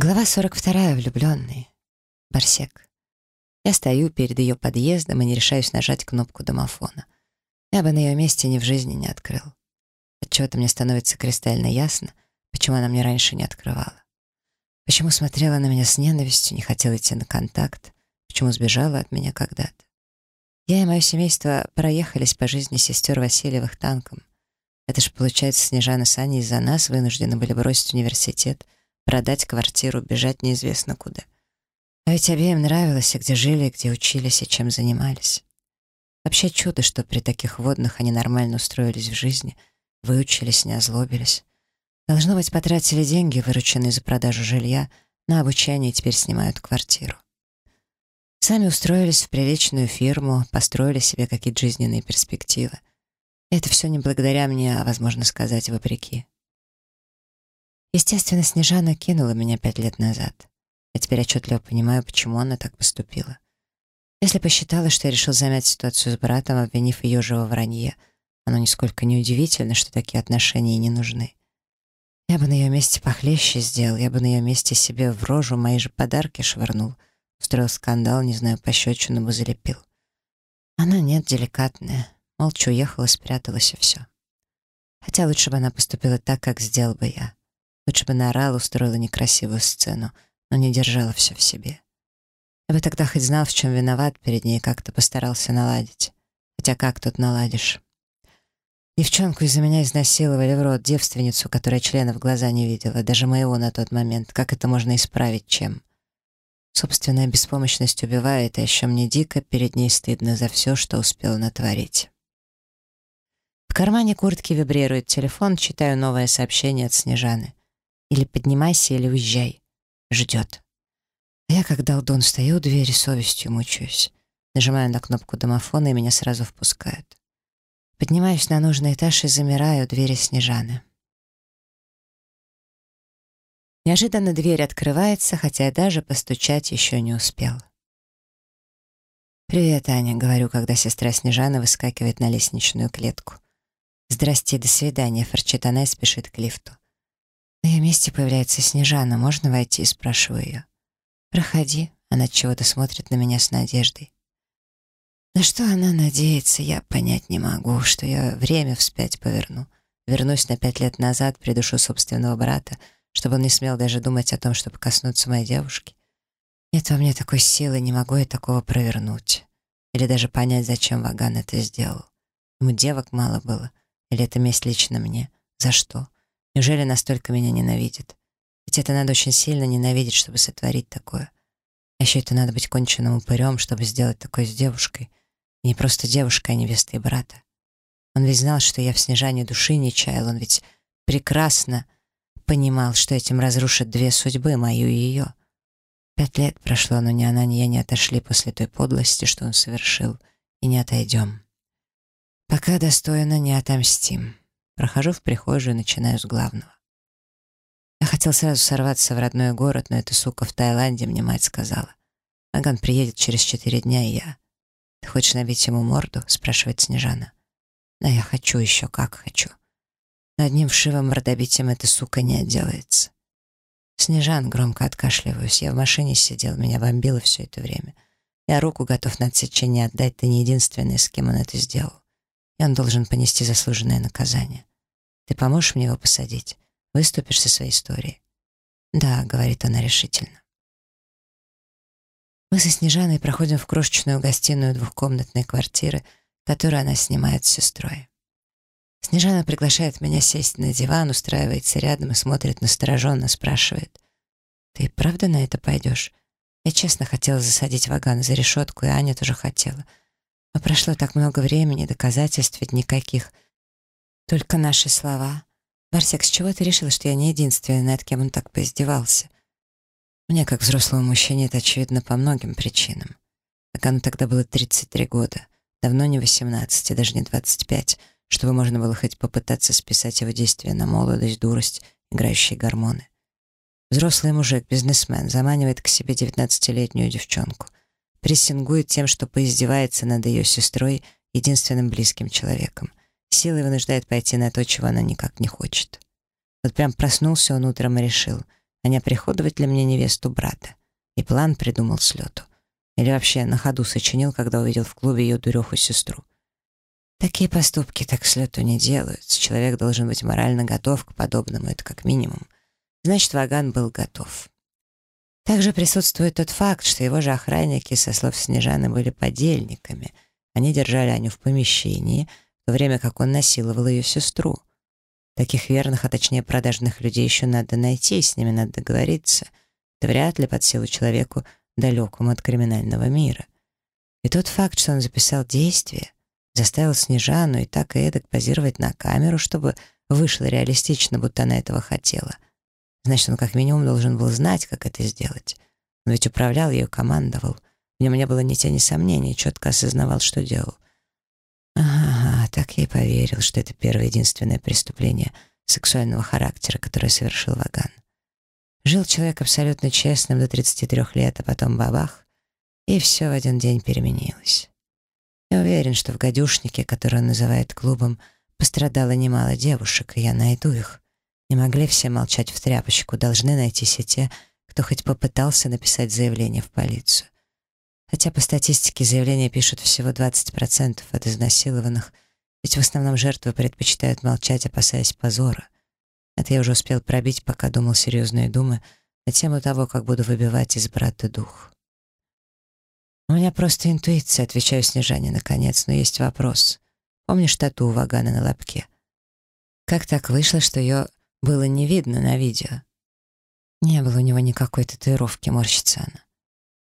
Глава 42. Влюбленный. Барсек. Я стою перед ее подъездом и не решаюсь нажать кнопку домофона. Я бы на ее месте ни в жизни не открыл. Отчего-то мне становится кристально ясно, почему она мне раньше не открывала. Почему смотрела на меня с ненавистью, не хотела идти на контакт, почему сбежала от меня когда-то. Я и мое семейство проехались по жизни сестер Васильевых танком. Это ж, получается, Снежана с Аней из-за нас вынуждены были бросить университет — продать квартиру, бежать неизвестно куда. А ведь обеим нравилось, где жили, где учились и чем занимались. Вообще чудо, что при таких водных они нормально устроились в жизни, выучились, не озлобились. Должно быть, потратили деньги, вырученные за продажу жилья, на обучение и теперь снимают квартиру. Сами устроились в приличную фирму, построили себе какие-то жизненные перспективы. Это все не благодаря мне, а, возможно сказать, вопреки. Естественно, Снежана кинула меня пять лет назад. Я теперь отчетливо понимаю, почему она так поступила. Если посчитала, что я решил замять ситуацию с братом, обвинив ее же во вранье, оно нисколько не удивительно, что такие отношения не нужны. Я бы на ее месте похлеще сделал, я бы на ее месте себе в рожу мои же подарки швырнул, устроил скандал, не знаю, пощечину бы залепил. Она нет, деликатная, молча уехала, спряталась и все. Хотя лучше бы она поступила так, как сделал бы я. Лучше бы наорала, устроила некрасивую сцену, но не держала все в себе. Я бы тогда хоть знал, в чем виноват перед ней, как-то постарался наладить. Хотя как тут наладишь? Девчонку из-за меня изнасиловали в рот, девственницу, которая члена в глаза не видела, даже моего на тот момент. Как это можно исправить, чем? Собственная беспомощность убивает, а еще мне дико перед ней стыдно за все, что успела натворить. В кармане куртки вибрирует телефон, читаю новое сообщение от Снежаны. Или поднимайся, или уезжай. Ждет. А я, как долдон, стою у двери, совестью мучаюсь. Нажимаю на кнопку домофона, и меня сразу впускают. Поднимаюсь на нужный этаж и замираю у двери Снежаны. Неожиданно дверь открывается, хотя я даже постучать еще не успел. «Привет, Аня», — говорю, когда сестра Снежана выскакивает на лестничную клетку. «Здрасте, до свидания», — форчит она и спешит к лифту. На ее месте появляется Снежана. Можно войти? Спрашиваю ее. Проходи. Она чего-то смотрит на меня с надеждой. На что она надеется, я понять не могу, что я время вспять поверну. Вернусь на пять лет назад, придушу собственного брата, чтобы он не смел даже думать о том, чтобы коснуться моей девушки. Нет во мне такой силы, не могу я такого провернуть. Или даже понять, зачем Ваган это сделал. Ему девок мало было. Или это месть лично мне? За что? Неужели настолько меня ненавидит? Ведь это надо очень сильно ненавидеть, чтобы сотворить такое. А еще это надо быть конченным упырем, чтобы сделать такое с девушкой. Не просто девушкой, а невестой брата. Он ведь знал, что я в снижании души не чаял. Он ведь прекрасно понимал, что этим разрушит две судьбы, мою и ее. Пять лет прошло, но ни она, ни я не отошли после той подлости, что он совершил, и не отойдем. Пока достойно не отомстим. Прохожу в прихожую и начинаю с главного. Я хотел сразу сорваться в родной город, но эта сука в Таиланде, мне мать сказала. Аган приедет через четыре дня, и я... «Ты хочешь набить ему морду?» — спрашивает Снежана. «Да, я хочу еще, как хочу. Одним вшивым мордобитием эта сука не отделается». Снежан, громко откашливаюсь. Я в машине сидел, меня бомбило все это время. Я руку готов на отсечение отдать, ты не единственный, с кем он это сделал. И он должен понести заслуженное наказание. Ты поможешь мне его посадить? Выступишь со своей историей?» «Да», — говорит она решительно. Мы со Снежаной проходим в крошечную гостиную двухкомнатной квартиры, которую она снимает с сестрой. Снежана приглашает меня сесть на диван, устраивается рядом и смотрит настороженно, спрашивает. «Ты правда на это пойдешь?» Я честно хотела засадить Вагана за решетку, и Аня тоже хотела. Но прошло так много времени, доказательств ведь никаких — только наши слова. Барсик, с чего ты решил, что я не единственная, над кем он так поиздевался? Мне, как взрослому мужчине, это очевидно по многим причинам. Так оно тогда было 33 года. Давно не 18, даже не 25, чтобы можно было хоть попытаться списать его действия на молодость, дурость, играющие гормоны. Взрослый мужик, бизнесмен, заманивает к себе 19-летнюю девчонку. Прессингует тем, что поиздевается над ее сестрой, единственным близким человеком. Силой вынуждает пойти на то, чего она никак не хочет. Вот прям проснулся он утром и решил, а не оприходовать ли мне невесту брата. И план придумал с лету. Или вообще на ходу сочинил, когда увидел в клубе ее дуреху-сестру. Такие поступки так с лету не делаются. Человек должен быть морально готов к подобному, это как минимум. Значит, Ваган был готов. Также присутствует тот факт, что его же охранники, со слов Снежаны, были подельниками. Они держали Аню в помещении, в время как он насиловал ее сестру. Таких верных, а точнее продажных людей еще надо найти, с ними надо договориться. Это вряд ли под силу человеку, далекому от криминального мира. И тот факт, что он записал действие, Заставил Снежану и так и эдак позировать на камеру, чтобы вышло реалистично, будто она этого хотела. Значит, он как минимум должен был знать, как это сделать. Он ведь управлял ее, командовал. В нем не было ни тени сомнений, четко осознавал, что делал. Я и поверил, что это первое единственное преступление сексуального характера, которое совершил Ваган. Жил человек абсолютно честным до 33 лет, а потом бабах, и все в один день переменилось. Я уверен, что в гадюшнике, который он называет клубом, пострадало немало девушек, и я найду их. Не могли все молчать в тряпочку, должны найтись и те, кто хоть попытался написать заявление в полицию. Хотя по статистике заявления пишут всего 20% от изнасилованных, ведь в основном жертвы предпочитают молчать, опасаясь позора. Это я уже успел пробить, пока думал серьезные думы на тему того, как буду выбивать из брата дух. «У меня просто интуиция», — отвечаю Снежане наконец, «но есть вопрос. Помнишь тату у Вагана на лобке? Как так вышло, что ее было не видно на видео?» «Не было у него никакой татуировки», — морщится она.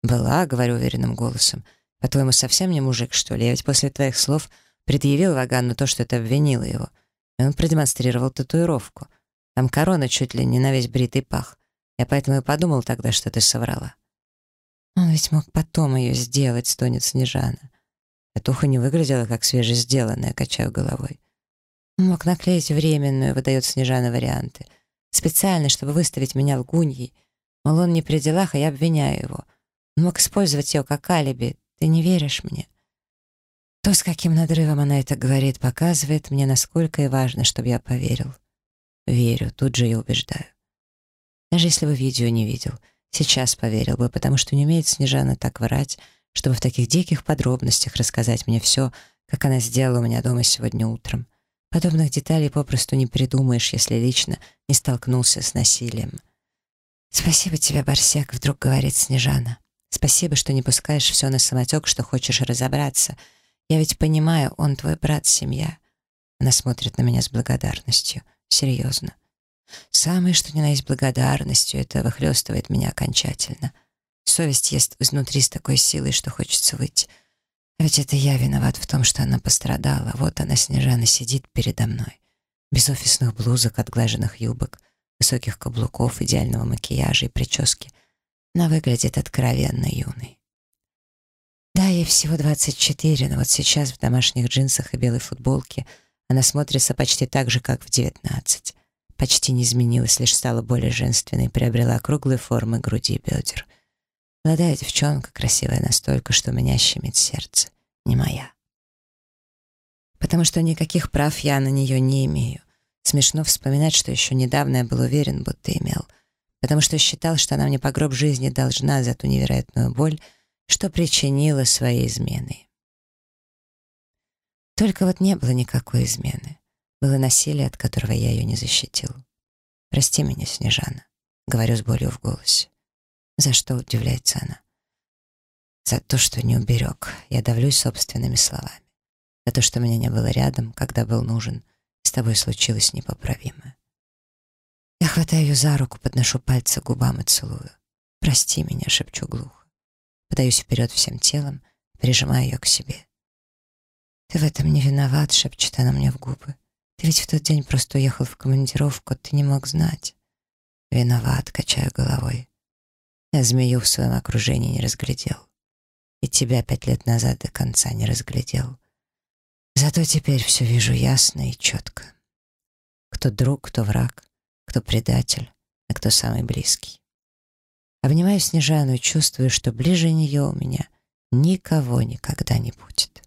«Была», — говорю уверенным голосом. «По-твоему, совсем не мужик, что ли? Я ведь после твоих слов предъявил Вагану то, что это обвинило его. И он продемонстрировал татуировку. Там корона чуть ли не на весь бритый пах. Я поэтому и подумал тогда, что ты соврала». Он ведь мог потом ее сделать, стонет Снежана. Татуха не выглядела как свежесделанная, качаю головой. Он мог наклеить временную, выдает Снежана варианты. Специально, чтобы выставить меня лгуньей. Мол, он не при делах, а я обвиняю его. Он мог использовать ее как алиби. Ты не веришь мне? То, с каким надрывом она это говорит, показывает мне, насколько и важно, чтобы я поверил. Верю, тут же я убеждаю. Даже если бы видео не видел — Сейчас поверил бы, потому что не умеет Снежана так врать, чтобы в таких диких подробностях рассказать мне все, как она сделала у меня дома сегодня утром. Подобных деталей попросту не придумаешь, если лично не столкнулся с насилием. «Спасибо тебе, Барсек», — вдруг говорит Снежана. «Спасибо, что не пускаешь все на самотек, что хочешь разобраться. Я ведь понимаю, он твой брат, семья». Она смотрит на меня с благодарностью. Серьезно. Самое, что ни на есть благодарностью, это выхлестывает меня окончательно. Совесть ест изнутри с такой силой, что хочется выйти. А ведь это я виноват в том, что она пострадала. Вот она, Снежана, сидит передо мной. Без офисных блузок, отглаженных юбок, высоких каблуков, идеального макияжа и прически. Она выглядит откровенно юной. Да, ей всего 24, но вот сейчас в домашних джинсах и белой футболке она смотрится почти так же, как в 19 почти не изменилась, лишь стала более женственной, приобрела круглые формы груди и бедер. Молодая девчонка, красивая настолько, что у меня щемит сердце. Не моя. Потому что никаких прав я на нее не имею. Смешно вспоминать, что еще недавно я был уверен, будто имел. Потому что считал, что она мне по гроб жизни должна за ту невероятную боль, что причинила своей изменой. Только вот не было никакой измены. Было насилие, от которого я ее не защитил. «Прости меня, Снежана», — говорю с болью в голосе. «За что?» — удивляется она. «За то, что не уберег. Я давлюсь собственными словами. За то, что меня не было рядом, когда был нужен. С тобой случилось непоправимое». Я хватаю ее за руку, подношу пальцы к губам и целую. «Прости меня», — шепчу глухо. Подаюсь вперед всем телом, прижимаю ее к себе. «Ты в этом не виноват», — шепчет она мне в губы. Ты ведь в тот день просто уехал в командировку, ты не мог знать. Виноват, качаю головой. Я змею в своем окружении не разглядел. И тебя пять лет назад до конца не разглядел. Зато теперь все вижу ясно и четко. Кто друг, кто враг, кто предатель, а кто самый близкий. Обнимаю Снежану и чувствую, что ближе нее у меня никого никогда не будет.